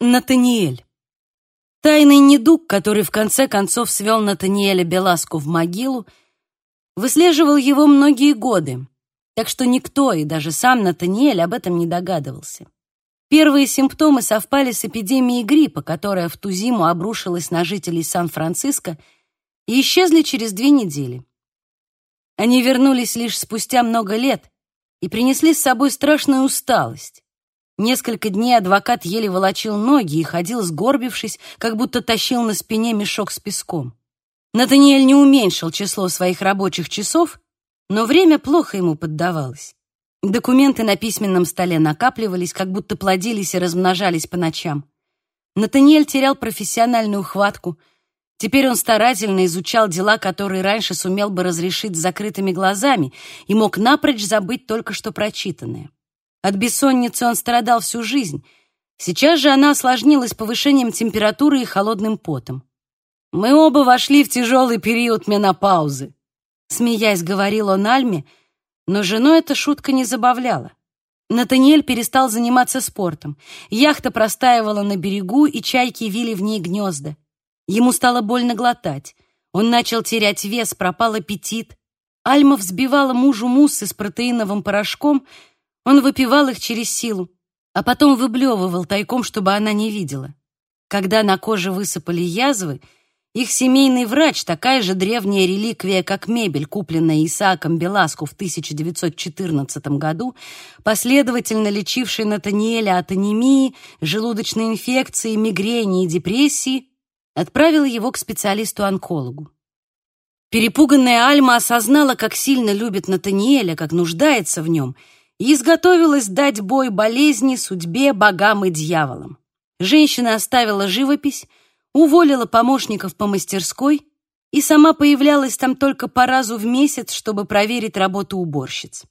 Натаниэль. Тайный недуг, который в конце концов свел Натаниэля Беласку в могилу, выслеживал его многие годы, так что никто, и даже сам Натаниэль, об этом не догадывался. Первые симптомы совпали с эпидемией гриппа, которая в ту зиму обрушилась на жителей Сан-Франциско и исчезли через две недели. Они вернулись лишь спустя много лет и принесли с собой страшную усталость. Несколько дней адвокат еле волочил ноги и ходил сгорбившись, как будто тащил на спине мешок с песком. Натаниэль не уменьшил число своих рабочих часов, но время плохо ему поддавалось. Документы на письменном столе накапливались, как будто плодились и размножались по ночам. Натаниэль терял профессиональную хватку. Теперь он старательно изучал дела, которые раньше сумел бы разрешить с закрытыми глазами и мог напрочь забыть только что прочитанное. От бессонницы он страдал всю жизнь. Сейчас же она осложнилась повышением температуры и холодным потом. «Мы оба вошли в тяжелый период менопаузы», — смеясь говорил он Альме, но жену эта шутка не забавляла. Натаниэль перестал заниматься спортом. Яхта простаивала на берегу, и чайки вили в ней гнезда. Ему стало больно глотать. Он начал терять вес, пропал аппетит. Альма взбивала мужу муссы с протеиновым порошком — он выпивал их через силу, а потом выблевывал тайком, чтобы она не видела. Когда на коже высыпали язвы, их семейный врач, такая же древняя реликвия, как мебель, купленная Исааком Беласку в 1914 году, последовательно лечивший Натаниэля от анемии, желудочной инфекции, мигрени и депрессии, отправил его к специалисту-онкологу. Перепуганная Альма осознала, как сильно любит Натаниэля, как нуждается в нем — и изготовилась дать бой болезни, судьбе, богам и дьяволам. Женщина оставила живопись, уволила помощников по мастерской и сама появлялась там только по разу в месяц, чтобы проверить работу уборщиц.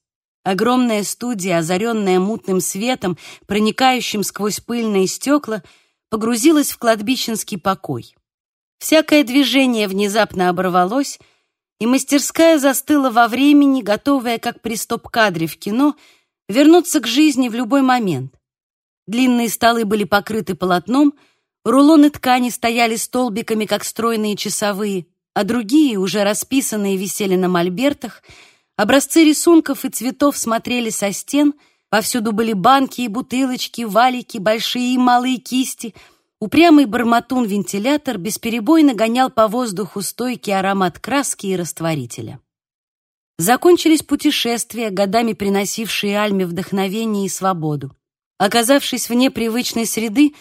Огромная студия, озаренная мутным светом, проникающим сквозь пыльные стекла, погрузилась в кладбищенский покой. Всякое движение внезапно оборвалось, и мастерская застыла во времени, готовая, как при стоп-кадре в кино, вернуться к жизни в любой момент. Длинные столы были покрыты полотном, рулоны ткани стояли столбиками, как стройные часовые, а другие, уже расписанные, висели на мольбертах, образцы рисунков и цветов смотрели со стен, повсюду были банки и бутылочки, валики, большие и малые кисти — Упрямый барматун-вентилятор бесперебойно гонял по воздуху стойкий аромат краски и растворителя. Закончились путешествия, годами приносившие Альме вдохновение и свободу. Оказавшись вне привычной среды,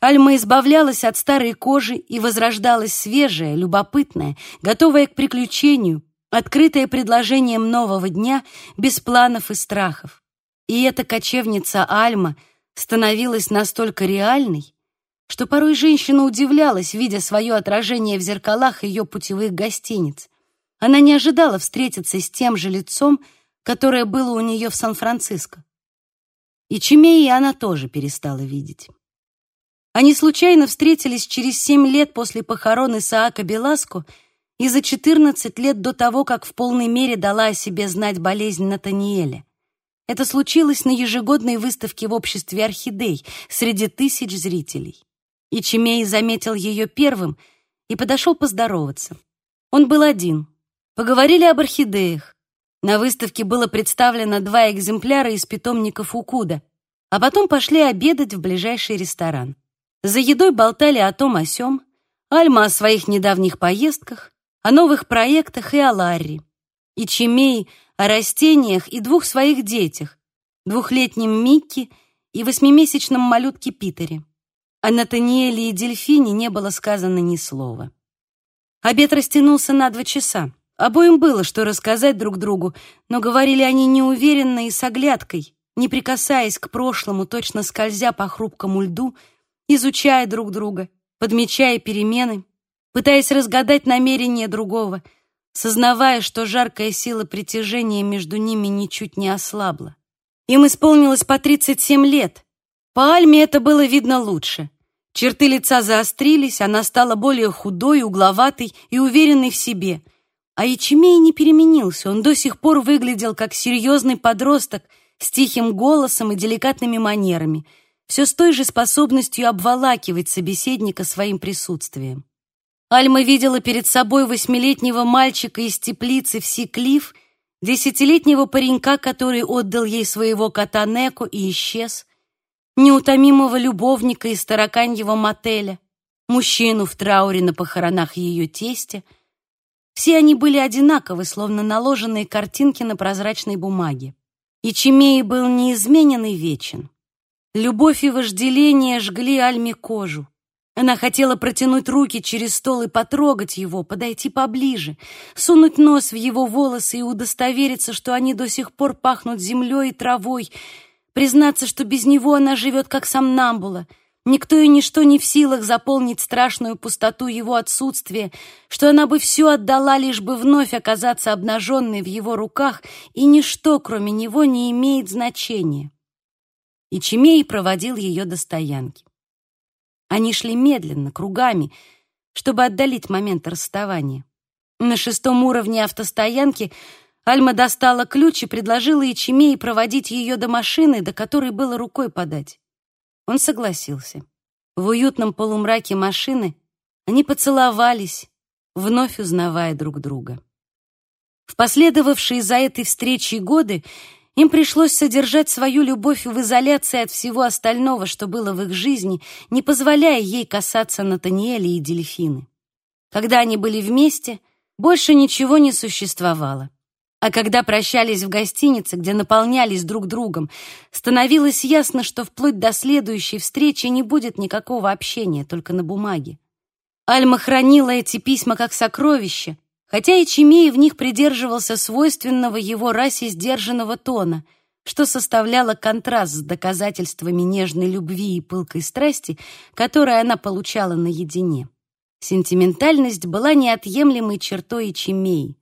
Альма избавлялась от старой кожи и возрождалась свежая, любопытная, готовая к приключению, открытая предложением нового дня, без планов и страхов. И эта кочевница Альма становилась настолько реальной, что порой женщина удивлялась, видя свое отражение в зеркалах ее путевых гостиниц. Она не ожидала встретиться с тем же лицом, которое было у нее в Сан-Франциско. И Чимеи она тоже перестала видеть. Они случайно встретились через семь лет после похорон Исаака Беласко и за 14 лет до того, как в полной мере дала о себе знать болезнь Натаниэля. Это случилось на ежегодной выставке в обществе орхидей среди тысяч зрителей. И Чимей заметил ее первым и подошел поздороваться. Он был один, Поговорили об орхидеях. На выставке было представлено два экземпляра из питомников Укуда, а потом пошли обедать в ближайший ресторан. За едой болтали о том о сём, Альма о своих недавних поездках, о новых проектах и о Ларри. И Чимей о растениях и двух своих детях, двухлетнем Микки и восьмимесячном малютке Питере. О Натаниэле и Дельфине не было сказано ни слова. Обед растянулся на два часа. Обоим было что рассказать друг другу, но говорили они неуверенно и с оглядкой, не прикасаясь к прошлому, точно скользя по хрупкому льду, изучая друг друга, подмечая перемены, пытаясь разгадать намерения другого, сознавая, что жаркая сила притяжения между ними ничуть не ослабла. Им исполнилось по 37 лет. По Альме это было видно лучше. Черты лица заострились, она стала более худой, угловатой и уверенной в себе — а Ячемей не переменился, он до сих пор выглядел как серьезный подросток с тихим голосом и деликатными манерами. все с той же способностью обволакивать собеседника своим присутствием. Альма видела перед собой восьмилетнего мальчика из теплицы в Сиклиф, десятилетнего паренька, который отдал ей своего кота Неку и исчез, неутомимого любовника из тараканьего мотеля, мужчину в трауре на похоронах ее тестя. Все они были одинаковы, словно наложенные картинки на прозрачной бумаге. И Чимей был неизменен и вечен. Любовь и вожделение жгли Альме кожу. Она хотела протянуть руки через стол и потрогать его, подойти поближе, сунуть нос в его волосы и удостовериться, что они до сих пор пахнут землей и травой, признаться, что без него она живет как сомнамбула, никто и ничто не в силах заполнить страшную пустоту его отсутствия, что она бы все отдала, лишь бы вновь оказаться обнаженной в его руках, и ничто, кроме него, не имеет значения. И Чемей проводил ее до стоянки. Они шли медленно, кругами, чтобы отдалить момент расставания. На шестом уровне автостоянки Альма достала ключ и предложила Ичимеи проводить ее до машины, до которой было рукой подать. Он согласился. В уютном полумраке машины они поцеловались, вновь узнавая друг друга. В последовавшие за этой встречей годы им пришлось содержать свою любовь в изоляции от всего остального, что было в их жизни, не позволяя ей касаться Натаниэля и Дельфины. Когда они были вместе, больше ничего не существовало. А когда прощались в гостинице, где наполнялись друг другом, становилось ясно, что вплоть до следующей встречи не будет никакого общения, только на бумаге. Альма хранила эти письма как сокровища, хотя и Чимей в них придерживался свойственного его расе сдержанного тона, что составляло контраст с доказательствами нежной любви и пылкой страсти, которые она получала наедине. Сентиментальность была неотъемлемой чертой Чимей.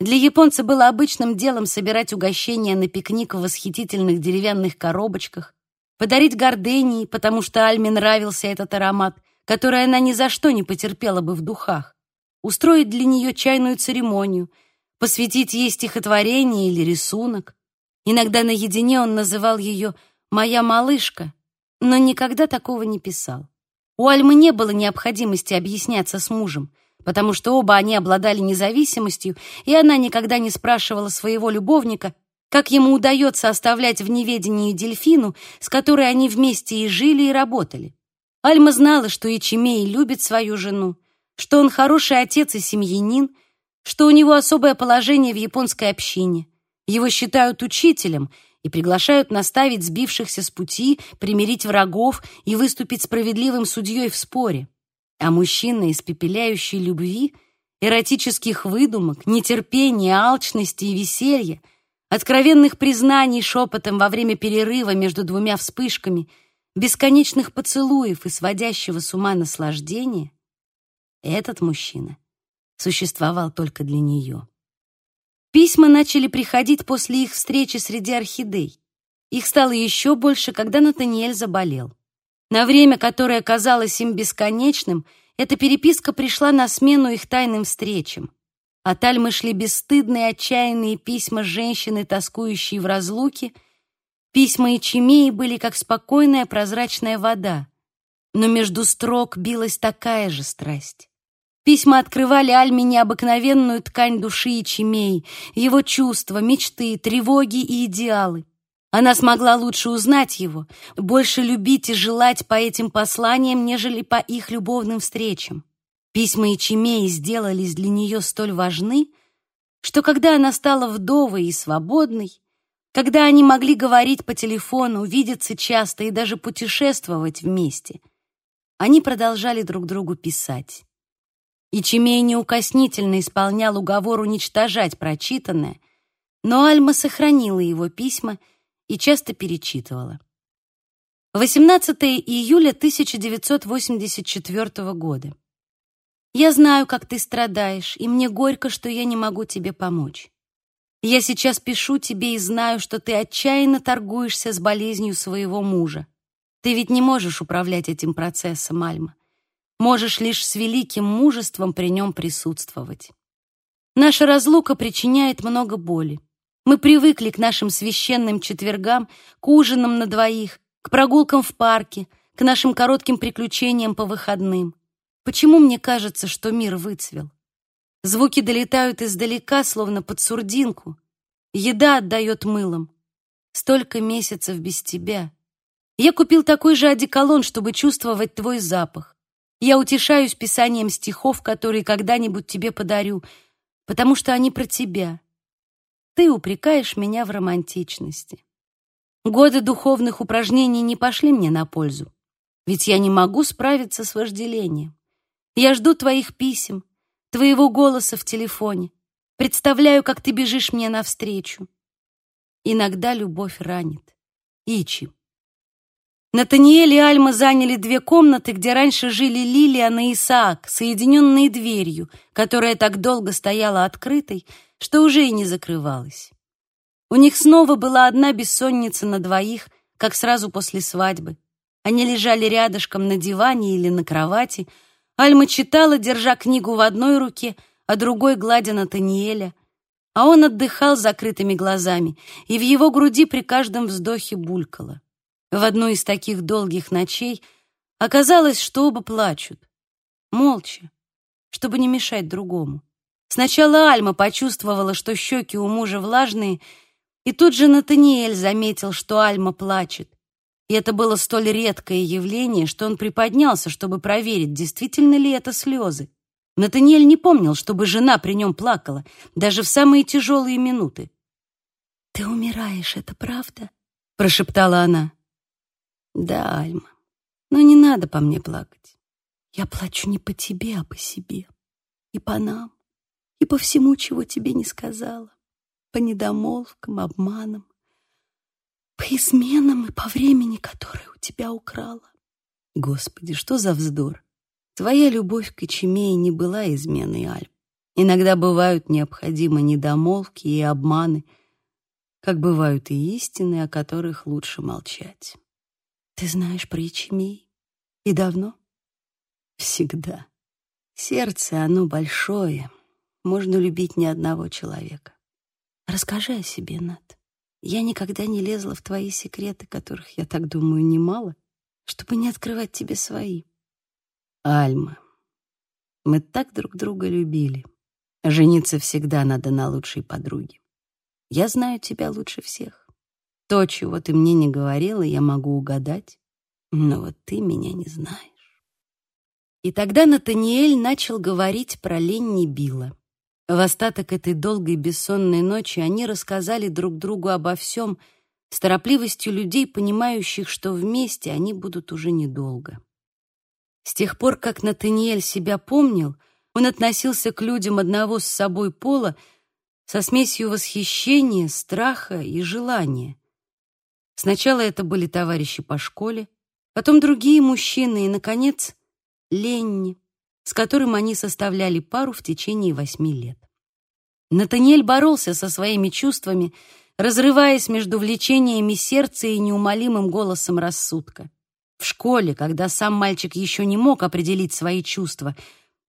Для японца было обычным делом собирать угощения на пикник в восхитительных деревянных коробочках, подарить гордении, потому что Альме нравился этот аромат, который она ни за что не потерпела бы в духах устроить для нее чайную церемонию, посвятить ей стихотворение или рисунок. Иногда наедине он называл ее «моя малышка», но никогда такого не писал. У Альмы не было необходимости объясняться с мужем, потому что оба они обладали независимостью, и она никогда не спрашивала своего любовника, как ему удается оставлять в неведении дельфину, с которой они вместе и жили, и работали. Альма знала, что Ичимей любит свою жену, что он хороший отец и семьянин, что у него особое положение в японской общине. Его считают учителем и приглашают наставить сбившихся с пути, примирить врагов и выступить справедливым судьей в споре. А мужчина, испепеляющий любви, эротических выдумок, нетерпения, алчности и веселья, откровенных признаний шепотом во время перерыва между двумя вспышками, бесконечных поцелуев и сводящего с ума наслаждения — этот мужчина существовал только для нее. Письма начали приходить после их встречи среди орхидей. Их стало еще больше, когда Натаниэль заболел. На время, которое казалось им бесконечным, эта переписка пришла на смену их тайным встречам. От Альмы шли бесстыдные, отчаянные письма женщины, тоскующей в разлуке. Письма и чемеи были как спокойная прозрачная вода. Но между строк билась такая же страсть. Письма открывали Альме необыкновенную ткань души и чемей, его чувства, мечты, тревоги и идеалы. Она смогла лучше узнать его, больше любить и желать по этим посланиям, нежели по их любовным встречам. Письма и чемей сделались для нее столь важны, что когда она стала вдовой и свободной, когда они могли говорить по телефону, видеться часто и даже путешествовать вместе, они продолжали друг другу писать и Чемей неукоснительно исполнял уговор уничтожать прочитанное, но Альма сохранила его письма и часто перечитывала. 18 июля 1984 года. Я знаю, как ты страдаешь, и мне горько, что я не могу тебе помочь. Я сейчас пишу тебе и знаю, что ты отчаянно торгуешься с болезнью своего мужа. Ты ведь не можешь управлять этим процессом, Альма можешь лишь с великим мужеством при нем присутствовать. Наша разлука причиняет много боли. Мы привыкли к нашим священным четвергам, к ужинам на двоих, к прогулкам в парке, к нашим коротким приключениям по выходным. Почему мне кажется, что мир выцвел? Звуки долетают издалека, словно под сурдинку. Еда отдает мылом. Столько месяцев без тебя. Я купил такой же одеколон, чтобы чувствовать твой запах. Я утешаюсь писанием стихов, которые когда-нибудь тебе подарю, потому что они про тебя. Ты упрекаешь меня в романтичности. Годы духовных упражнений не пошли мне на пользу, ведь я не могу справиться с вожделением. Я жду твоих писем, твоего голоса в телефоне, представляю, как ты бежишь мне навстречу. Иногда любовь ранит. Ичи. Натаниэль и Альма заняли две комнаты, где раньше жили Лилиан и Исаак, соединенные дверью, которая так долго стояла открытой, что уже и не закрывалась. У них снова была одна бессонница на двоих, как сразу после свадьбы. Они лежали рядышком на диване или на кровати. Альма читала, держа книгу в одной руке, а другой гладя Натаниэля. А он отдыхал закрытыми глазами, и в его груди при каждом вздохе булькало. В одну из таких долгих ночей оказалось, что оба плачут. Молча, чтобы не мешать другому. Сначала Альма почувствовала, что щеки у мужа влажные, и тут же Натаниэль заметил, что Альма плачет. И это было столь редкое явление, что он приподнялся, чтобы проверить, действительно ли это слезы. Натаниэль не помнил, чтобы жена при нем плакала, даже в самые тяжелые минуты. «Ты умираешь, это правда?» — прошептала она. Да, Альма, но не надо по мне плакать. Я плачу не по тебе, а по себе. И по нам, и по всему, чего тебе не сказала. По недомолвкам, обманам, по изменам и по времени, которое у тебя украла. Господи, что за вздор! Твоя любовь к Ичимее не была изменой, Альм. Иногда бывают необходимы недомолвки и обманы, как бывают и истины, о которых лучше молчать. Ты знаешь про ячмей? И давно? Всегда. Сердце, оно большое. Можно любить ни одного человека. Расскажи о себе, Над. Я никогда не лезла в твои секреты, которых, я так думаю, немало, чтобы не открывать тебе свои. Альма, мы так друг друга любили. Жениться всегда надо на лучшей подруге. Я знаю тебя лучше всех. То, чего ты мне не говорила, я могу угадать, но вот ты меня не знаешь. И тогда Натаниэль начал говорить про Ленни Билла. В остаток этой долгой бессонной ночи они рассказали друг другу обо всем с торопливостью людей, понимающих, что вместе они будут уже недолго. С тех пор, как Натаниэль себя помнил, он относился к людям одного с собой пола со смесью восхищения, страха и желания. Сначала это были товарищи по школе, потом другие мужчины и, наконец, Ленни, с которым они составляли пару в течение восьми лет. Натаниэль боролся со своими чувствами, разрываясь между влечениями сердца и неумолимым голосом рассудка. В школе, когда сам мальчик еще не мог определить свои чувства,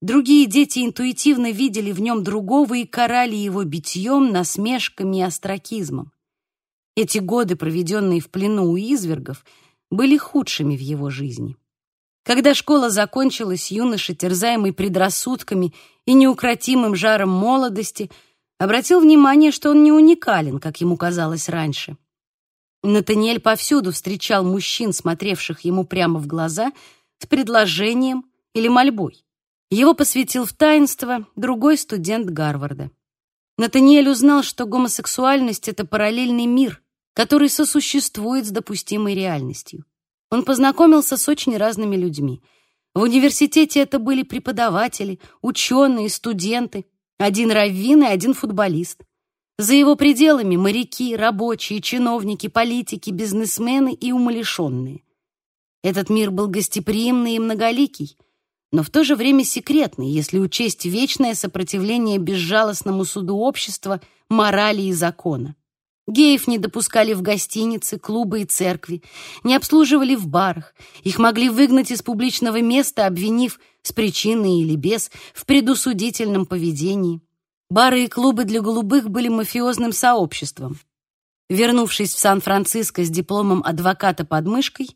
другие дети интуитивно видели в нем другого и карали его битьем, насмешками и остракизмом. Эти годы, проведенные в плену у извергов, были худшими в его жизни. Когда школа закончилась, юноша, терзаемый предрассудками и неукротимым жаром молодости, обратил внимание, что он не уникален, как ему казалось раньше. Натаниэль повсюду встречал мужчин, смотревших ему прямо в глаза, с предложением или мольбой. Его посвятил в таинство другой студент Гарварда. Натаниэль узнал, что гомосексуальность — это параллельный мир, который сосуществует с допустимой реальностью. Он познакомился с очень разными людьми. В университете это были преподаватели, ученые, студенты, один раввин и один футболист. За его пределами моряки, рабочие, чиновники, политики, бизнесмены и умалишенные. Этот мир был гостеприимный и многоликий — но в то же время секретный, если учесть вечное сопротивление безжалостному суду общества, морали и закона. Геев не допускали в гостиницы, клубы и церкви, не обслуживали в барах, их могли выгнать из публичного места, обвинив с причиной или без в предусудительном поведении. Бары и клубы для голубых были мафиозным сообществом. Вернувшись в Сан-Франциско с дипломом адвоката под мышкой,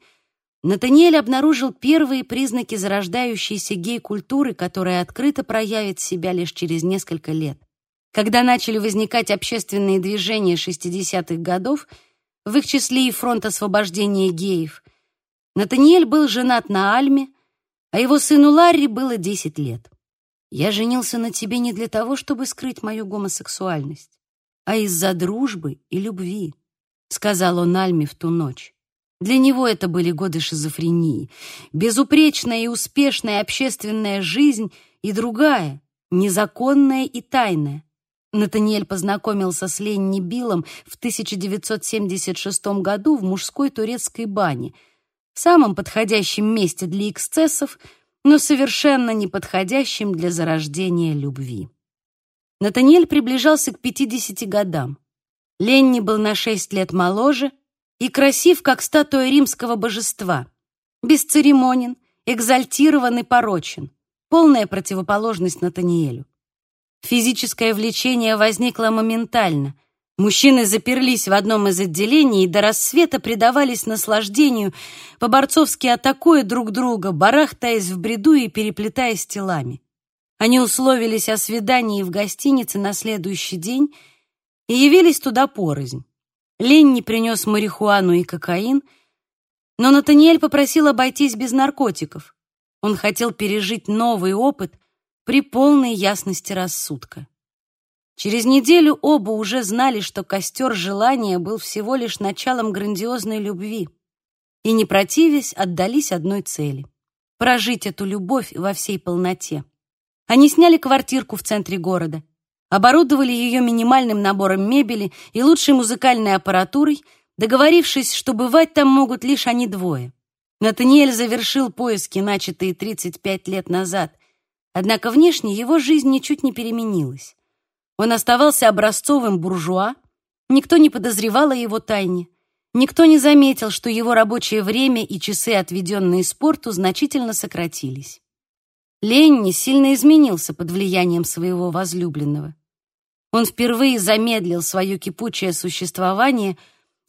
Натаниэль обнаружил первые признаки зарождающейся гей-культуры, которая открыто проявит себя лишь через несколько лет. Когда начали возникать общественные движения 60-х годов, в их числе и фронт освобождения геев, Натаниэль был женат на Альме, а его сыну Ларри было 10 лет. «Я женился на тебе не для того, чтобы скрыть мою гомосексуальность, а из-за дружбы и любви», — сказал он Альме в ту ночь. Для него это были годы шизофрении, безупречная и успешная общественная жизнь и другая, незаконная и тайная. Натаниэль познакомился с Ленни Биллом в 1976 году в мужской турецкой бане, самом подходящем месте для эксцессов, но совершенно неподходящем для зарождения любви. Натаниэль приближался к 50 годам. Ленни был на 6 лет моложе и красив, как статуя римского божества, бесцеремонен, экзальтирован и порочен, полная противоположность Натаниэлю. Физическое влечение возникло моментально. Мужчины заперлись в одном из отделений и до рассвета предавались наслаждению, по-борцовски атакуя друг друга, барахтаясь в бреду и переплетаясь телами. Они условились о свидании в гостинице на следующий день и явились туда порознь. Ленни принес марихуану и кокаин, но Натаниэль попросил обойтись без наркотиков. Он хотел пережить новый опыт при полной ясности рассудка. Через неделю оба уже знали, что костер желания был всего лишь началом грандиозной любви, и, не противясь, отдались одной цели — прожить эту любовь во всей полноте. Они сняли квартирку в центре города, оборудовали ее минимальным набором мебели и лучшей музыкальной аппаратурой, договорившись, что бывать там могут лишь они двое. Натаниэль завершил поиски, начатые 35 лет назад — Однако внешне его жизнь ничуть не переменилась. Он оставался образцовым буржуа, никто не подозревал о его тайне, никто не заметил, что его рабочее время и часы, отведенные спорту, значительно сократились. Ленни сильно изменился под влиянием своего возлюбленного. Он впервые замедлил свое кипучее существование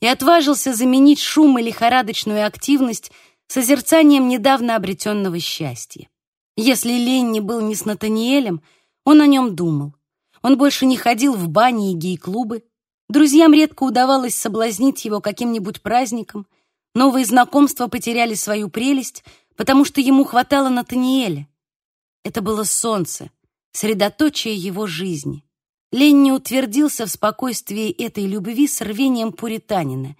и отважился заменить шум и лихорадочную активность созерцанием недавно обретенного счастья. Если Ленни был не с Натаниэлем, он о нем думал. Он больше не ходил в бани и гей-клубы. Друзьям редко удавалось соблазнить его каким-нибудь праздником. Новые знакомства потеряли свою прелесть, потому что ему хватало Натаниэля. Это было солнце, средоточие его жизни. Ленни утвердился в спокойствии этой любви с рвением пуританина.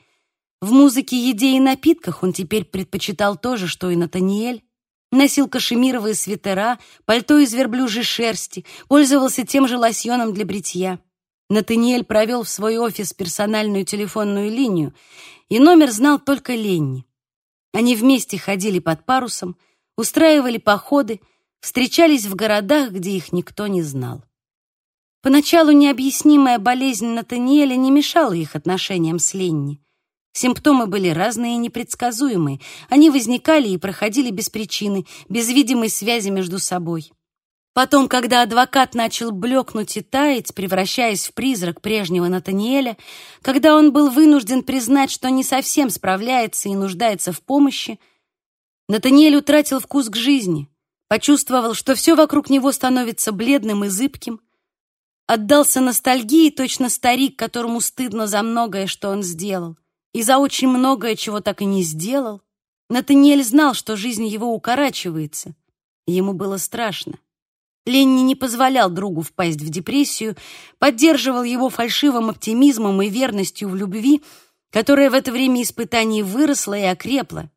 В музыке, еде и напитках он теперь предпочитал то же, что и Натаниэль, Носил кашемировые свитера, пальто из верблюжьей шерсти, пользовался тем же лосьоном для бритья. Натаниэль провел в свой офис персональную телефонную линию, и номер знал только Ленни. Они вместе ходили под парусом, устраивали походы, встречались в городах, где их никто не знал. Поначалу необъяснимая болезнь Натаниэля не мешала их отношениям с Ленни. Симптомы были разные и непредсказуемые. Они возникали и проходили без причины, без видимой связи между собой. Потом, когда адвокат начал блекнуть и таять, превращаясь в призрак прежнего Натаниэля, когда он был вынужден признать, что не совсем справляется и нуждается в помощи, Натаниэль утратил вкус к жизни, почувствовал, что все вокруг него становится бледным и зыбким, отдался ностальгии, точно старик, которому стыдно за многое, что он сделал и за очень многое, чего так и не сделал. Натаниэль знал, что жизнь его укорачивается, ему было страшно. Ленни не позволял другу впасть в депрессию, поддерживал его фальшивым оптимизмом и верностью в любви, которая в это время испытаний выросла и окрепла.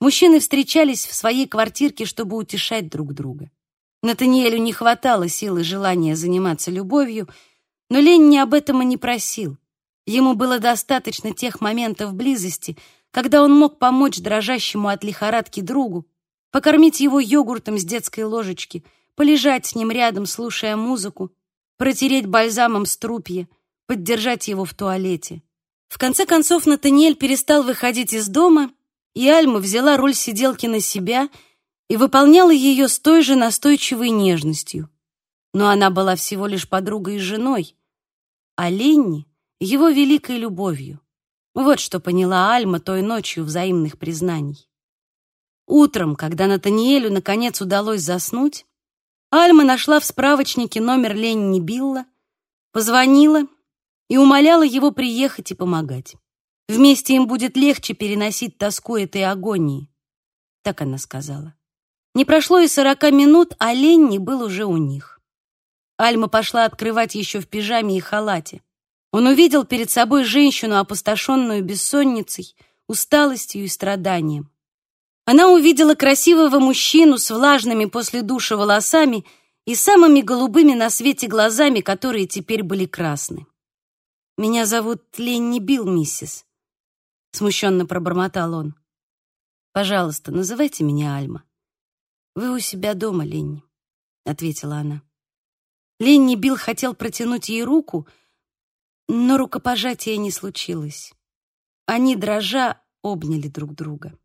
Мужчины встречались в своей квартирке, чтобы утешать друг друга. Натаниэлю не хватало сил и желания заниматься любовью, но Ленни об этом и не просил. Ему было достаточно тех моментов близости, когда он мог помочь дрожащему от лихорадки другу, покормить его йогуртом с детской ложечки, полежать с ним рядом, слушая музыку, протереть бальзамом струпье, поддержать его в туалете. В конце концов Натаниэль перестал выходить из дома, и Альма взяла роль сиделки на себя и выполняла ее с той же настойчивой нежностью. Но она была всего лишь подругой и женой, а Ленни его великой любовью. Вот что поняла Альма той ночью взаимных признаний. Утром, когда Натаниэлю наконец удалось заснуть, Альма нашла в справочнике номер Ленни Билла, позвонила и умоляла его приехать и помогать. Вместе им будет легче переносить тоску этой агонии. Так она сказала. Не прошло и сорока минут, а Ленни был уже у них. Альма пошла открывать еще в пижаме и халате. Он увидел перед собой женщину, опустошенную бессонницей, усталостью и страданием. Она увидела красивого мужчину с влажными после душа волосами и самыми голубыми на свете глазами, которые теперь были красны. «Меня зовут Ленни Билл, миссис», — смущенно пробормотал он. «Пожалуйста, называйте меня Альма». «Вы у себя дома, Ленни», — ответила она. Ленни Билл хотел протянуть ей руку, но рукопожатия не случилось. Они, дрожа, обняли друг друга.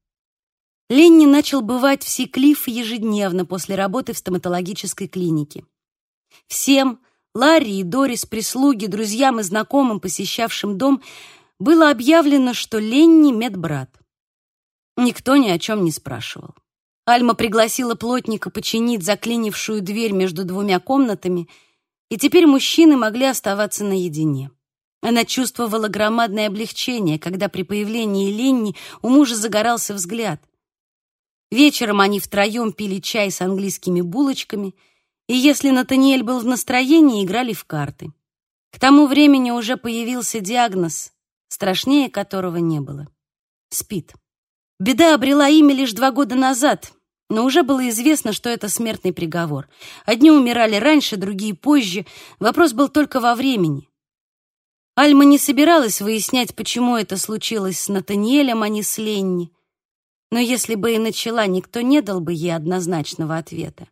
Ленни начал бывать в Сиклиф ежедневно после работы в стоматологической клинике. Всем, Ларри и Дорис, прислуги, друзьям и знакомым, посещавшим дом, было объявлено, что Ленни — медбрат. Никто ни о чем не спрашивал. Альма пригласила плотника починить заклинившую дверь между двумя комнатами, и теперь мужчины могли оставаться наедине. Она чувствовала громадное облегчение, когда при появлении Ленни у мужа загорался взгляд. Вечером они втроем пили чай с английскими булочками — и если Натаниэль был в настроении, играли в карты. К тому времени уже появился диагноз, страшнее которого не было. Спит. Беда обрела имя лишь два года назад, но уже было известно, что это смертный приговор. Одни умирали раньше, другие позже. Вопрос был только во времени. Альма не собиралась выяснять, почему это случилось с Натаниэлем, а не с Ленни. Но если бы и начала, никто не дал бы ей однозначного ответа.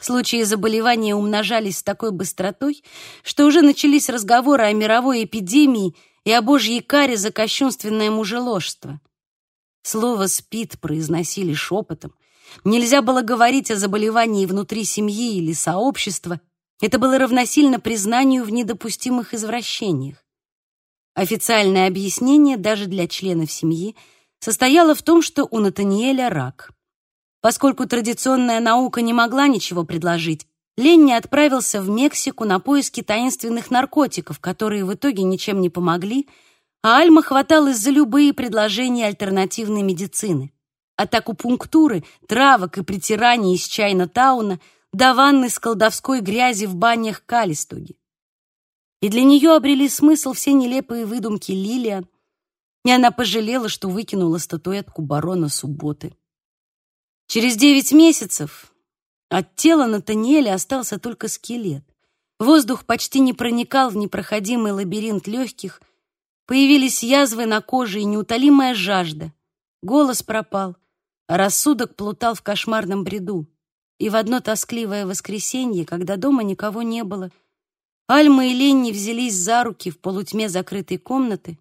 Случаи заболевания умножались с такой быстротой, что уже начались разговоры о мировой эпидемии и о божьей каре за кощунственное мужеложство. Слово «спит» произносили шепотом. Нельзя было говорить о заболевании внутри семьи или сообщества. Это было равносильно признанию в недопустимых извращениях. Официальное объяснение даже для членов семьи состояло в том, что у Натаниэля рак. Поскольку традиционная наука не могла ничего предложить, Ленни отправился в Мексику на поиски таинственных наркотиков, которые в итоге ничем не помогли, а Альма хваталась за любые предложения альтернативной медицины. От акупунктуры, травок и притираний из Чайна-тауна до ванны с колдовской грязи в банях Калистуги. И для нее обрели смысл все нелепые выдумки Лилиан, и она пожалела, что выкинула статуэтку барона Субботы. Через девять месяцев от тела Натаниэля остался только скелет. Воздух почти не проникал в непроходимый лабиринт легких, появились язвы на коже и неутолимая жажда. Голос пропал, а рассудок плутал в кошмарном бреду. И в одно тоскливое воскресенье, когда дома никого не было, Альма и Ленни взялись за руки в полутьме закрытой комнаты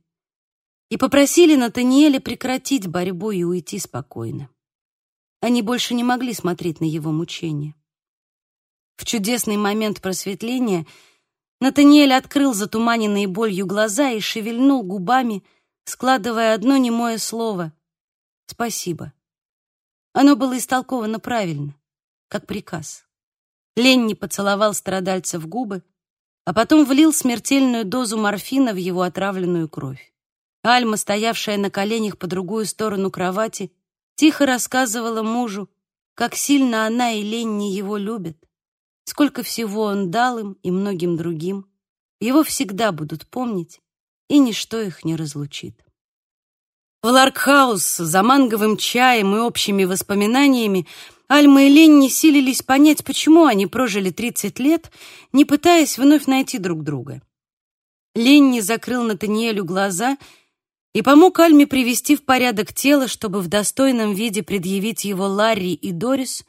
и попросили Натаниэля прекратить борьбу и уйти спокойно. Они больше не могли смотреть на его мучения. В чудесный момент просветления Натаниэль открыл затуманенные болью глаза и шевельнул губами, складывая одно немое слово «Спасибо». Оно было истолковано правильно, как приказ. Ленни поцеловал страдальца в губы, а потом влил смертельную дозу морфина в его отравленную кровь. Альма, стоявшая на коленях по другую сторону кровати, Тихо рассказывала мужу, как сильно она и Ленни его любят, сколько всего он дал им и многим другим. Его всегда будут помнить, и ничто их не разлучит. В Ларкхаус за манговым чаем и общими воспоминаниями Альма и Ленни силились понять, почему они прожили 30 лет, не пытаясь вновь найти друг друга. Ленни закрыл Натаниэлю глаза и помог Альме привести в порядок тело, чтобы в достойном виде предъявить его Ларри и Дорис,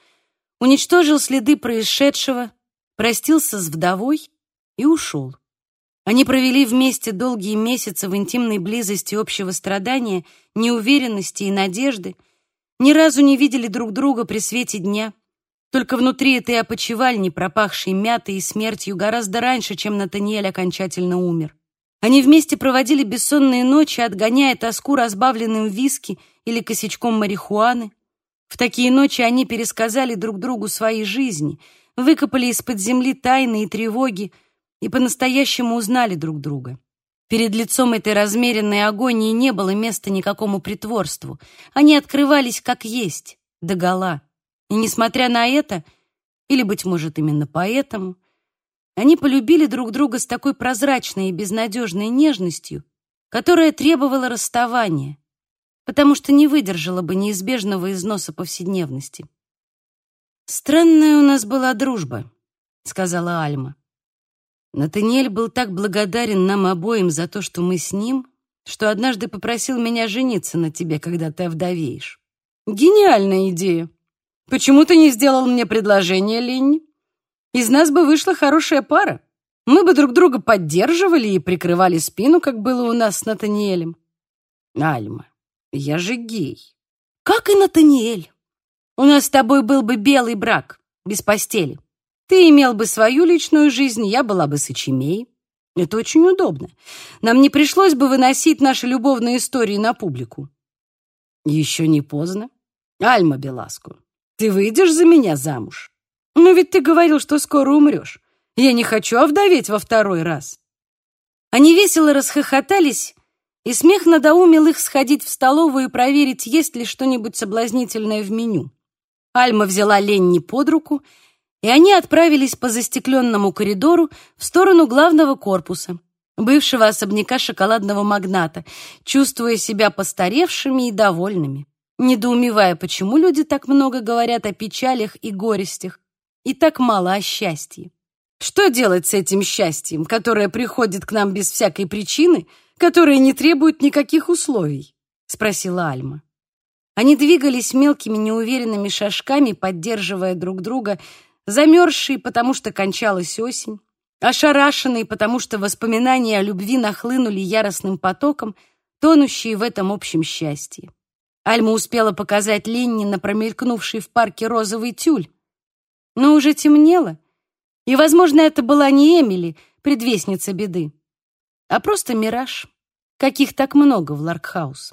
уничтожил следы происшедшего, простился с вдовой и ушел. Они провели вместе долгие месяцы в интимной близости общего страдания, неуверенности и надежды, ни разу не видели друг друга при свете дня, только внутри этой опочивальни, пропахшей мятой и смертью гораздо раньше, чем Натаниэль окончательно умер. Они вместе проводили бессонные ночи, отгоняя тоску разбавленным виски или косячком марихуаны. В такие ночи они пересказали друг другу свои жизни, выкопали из-под земли тайны и тревоги и по-настоящему узнали друг друга. Перед лицом этой размеренной агонии не было места никакому притворству. Они открывались как есть, догола. И несмотря на это, или, быть может, именно поэтому, они полюбили друг друга с такой прозрачной и безнадежной нежностью, которая требовала расставания, потому что не выдержала бы неизбежного износа повседневности. «Странная у нас была дружба», — сказала Альма. Натаниэль был так благодарен нам обоим за то, что мы с ним, что однажды попросил меня жениться на тебе, когда ты овдовеешь. Гениальная идея. Почему ты не сделал мне предложение, Ленни? Из нас бы вышла хорошая пара. Мы бы друг друга поддерживали и прикрывали спину, как было у нас с Натаниэлем. Альма, я же гей. Как и Натаниэль. У нас с тобой был бы белый брак, без постели. Ты имел бы свою личную жизнь, я была бы сочемей. Это очень удобно. Нам не пришлось бы выносить наши любовные истории на публику. Еще не поздно. Альма Беласку, ты выйдешь за меня замуж? Но ведь ты говорил, что скоро умрешь. Я не хочу овдоветь во второй раз. Они весело расхохотались, и смех надоумил их сходить в столовую и проверить, есть ли что-нибудь соблазнительное в меню. Альма взяла Ленни под руку, и они отправились по застекленному коридору в сторону главного корпуса, бывшего особняка шоколадного магната, чувствуя себя постаревшими и довольными, недоумевая, почему люди так много говорят о печалях и горестях, и так мало о счастье. Что делать с этим счастьем, которое приходит к нам без всякой причины, которое не требует никаких условий? спросила Альма. Они двигались мелкими неуверенными шажками, поддерживая друг друга, замерзшие, потому что кончалась осень, ошарашенные, потому что воспоминания о любви нахлынули яростным потоком, тонущие в этом общем счастье. Альма успела показать Ленни на промелькнувший в парке розовый тюль, но уже темнело, и, возможно, это была не Эмили, предвестница беды, а просто мираж, каких так много в Ларкхаус.